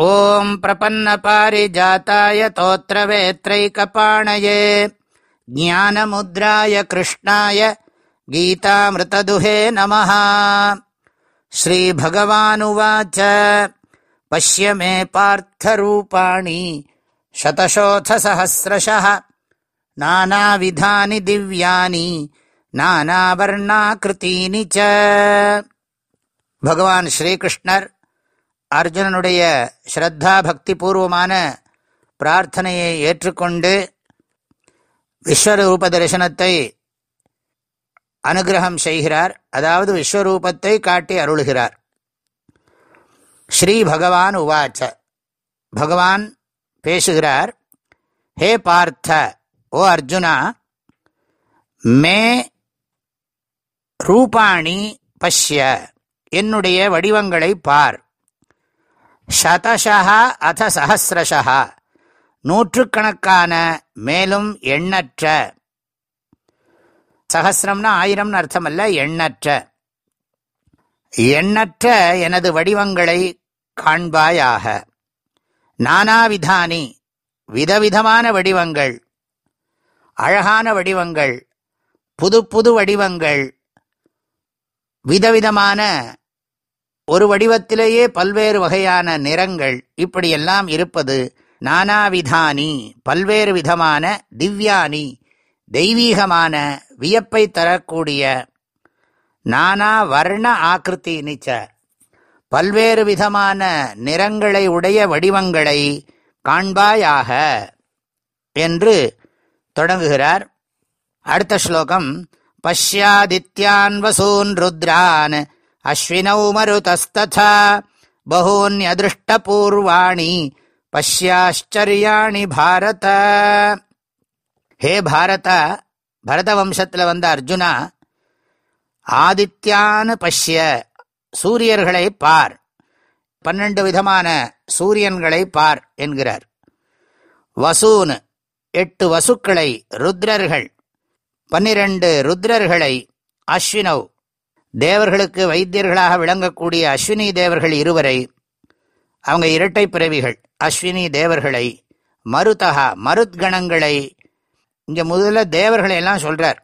ॐ प्रपन्नपारिजाताय तोत्रवेत्रैकपाणये ज्ञानमुद्राय कृष्णाय गीतामृतदुहे नमः श्रीभगवानुवाच पश्य मे पार्थरूपाणि शतशोऽथसहस्रशः नानाविधानि दिव्यानि नानावर्णाकृतीनि च भगवान् श्रीकृष्णर् அர்ஜுனனுடைய ஸ்ரத்தா பக்தி பூர்வமான பிரார்த்தனையை ஏற்றுக்கொண்டு விஸ்வரூப தரிசனத்தை அனுகிரகம் செய்கிறார். அதாவது விஸ்வரூபத்தை காட்டி அருளுகிறார். ஸ்ரீ பகவான் உவாச்ச. பகவான் பேசுகிறார் ஹே பார்த்த ஓ அர்ஜுனா மே ரூபாணி பஷ்ய என்னுடைய வடிவங்களை பார். சதசா அத சஹசிரஷா நூற்றுக்கணக்கான மேலும் எண்ணற்ற. சஹசிரம்னா ஆயிரம்னு அர்த்தம் அல்ல எண்ணற்ற. எண்ணற்ற எனது வடிவங்களை காண்பாயாக. நானாவிதானி விதவிதமான வடிவங்கள். அழகான வடிவங்கள். புது புது வடிவங்கள். விதவிதமான ஒரு வடிவத்திலேயே பல்வேறு வகையான நிறங்கள் இப்படியெல்லாம் இருப்பது நானாவிதானி பல்வேறு விதமான திவ்யானி தெய்வீகமான வியப்பை தரக்கூடிய நானா வர்ண ஆக்கிருத்தி நிச்ச பல்வேறு விதமான நிறங்களை உடைய வடிவங்களை காண்பாயாக என்று தொடங்குகிறார். அடுத்த ஸ்லோகம் பஷ்யாதித்யான் வசூன் ருத்ரான் அஸ்வினௌ மருதஸ்ததா பகூன்யதிருஷ்டபூர்வாணி பஷ்யாச்சரியாணி பாரத ஹே பாரத பரதவம்சத்தில் வந்த அர்ஜுனா ஆதித்யான் பஷ்ய சூரியர்களை பார். பன்னெண்டு விதமான சூரியன்களை பார் என்கிறார். வசூன் எட்டு வசுக்களை ருத்ரர்கள் பன்னிரண்டு ருத்ரர்களை அஸ்வினவ் தேவர்களுக்கு வைத்தியர்களாக விளங்கக்கூடிய அஸ்வினி தேவர்கள் இருவரை அவங்க இரட்டை பிறவிகள் அஸ்வினி தேவர்களை மருதகா மருத்கணங்களை இங்கே முதல்ல தேவர்களை எல்லாம் சொல்றார்.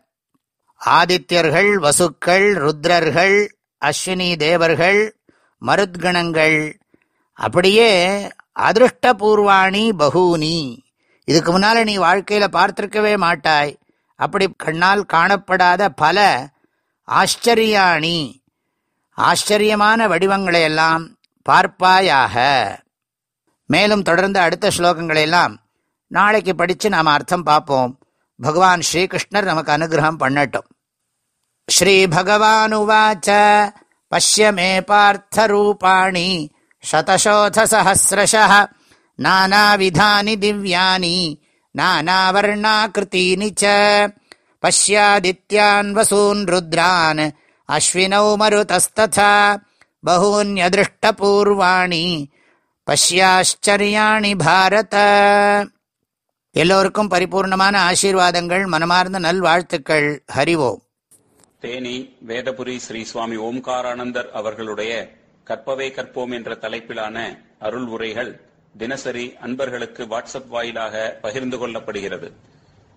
ஆதித்யர்கள் வசுக்கள் ருத்ரர்கள் அஸ்வினி தேவர்கள் மருத்கணங்கள் அப்படியே அதிருஷ்டபூர்வாணி பகூனி. இதுக்கு முன்னால் நீ வாழ்க்கையில் பார்த்திருக்கவே மாட்டாய். அப்படி கண்ணால் காணப்படாத பல ஆச்சரியாணி. ஆச்சரியமான வடிவங்களை எல்லாம் பார்ப்பாயாக. மேலும் தொடர்ந்து அடுத்த ஸ்லோகங்களை எல்லாம் நாளைக்கு படித்து நாம் அர்த்தம் பார்ப்போம். பகவான் ஸ்ரீகிருஷ்ணர் நமக்கு அனுகிரகம் பண்ணட்டும். ஸ்ரீ பகவான் உவாச்ச பஷ்ய மே பார்த்த ரூபாணி சதசோதசஹசிரஷ நானாவிதானி திவ்யானி நானாவர்ணாக்கிருத்தீனி ச. பஷ்யாதித்யான் வசூன் ருத்ரான் அஸ்வினௌ மருதஸ்ததா பகூன்யதிருஷ்டபூர்வாணி பஷ்யாச்சரியாணி பாரத எல்லோருக்கும் பரிபூர்ணமான ஆசீர்வாதங்கள் மனமார்ந்த நல்வாழ்த்துக்கள். ஹரிவோம் தேனி வேதபுரி ஸ்ரீ சுவாமி ஓம்காரானந்தர் அவர்களுடைய கற்பவே கற்போம் என்ற தலைப்பிலான அருள் உரைகள் தினசரி அன்பர்களுக்கு வாட்ஸ்அப் வாயிலாக பகிர்ந்து கொள்ளப்படுகிறது.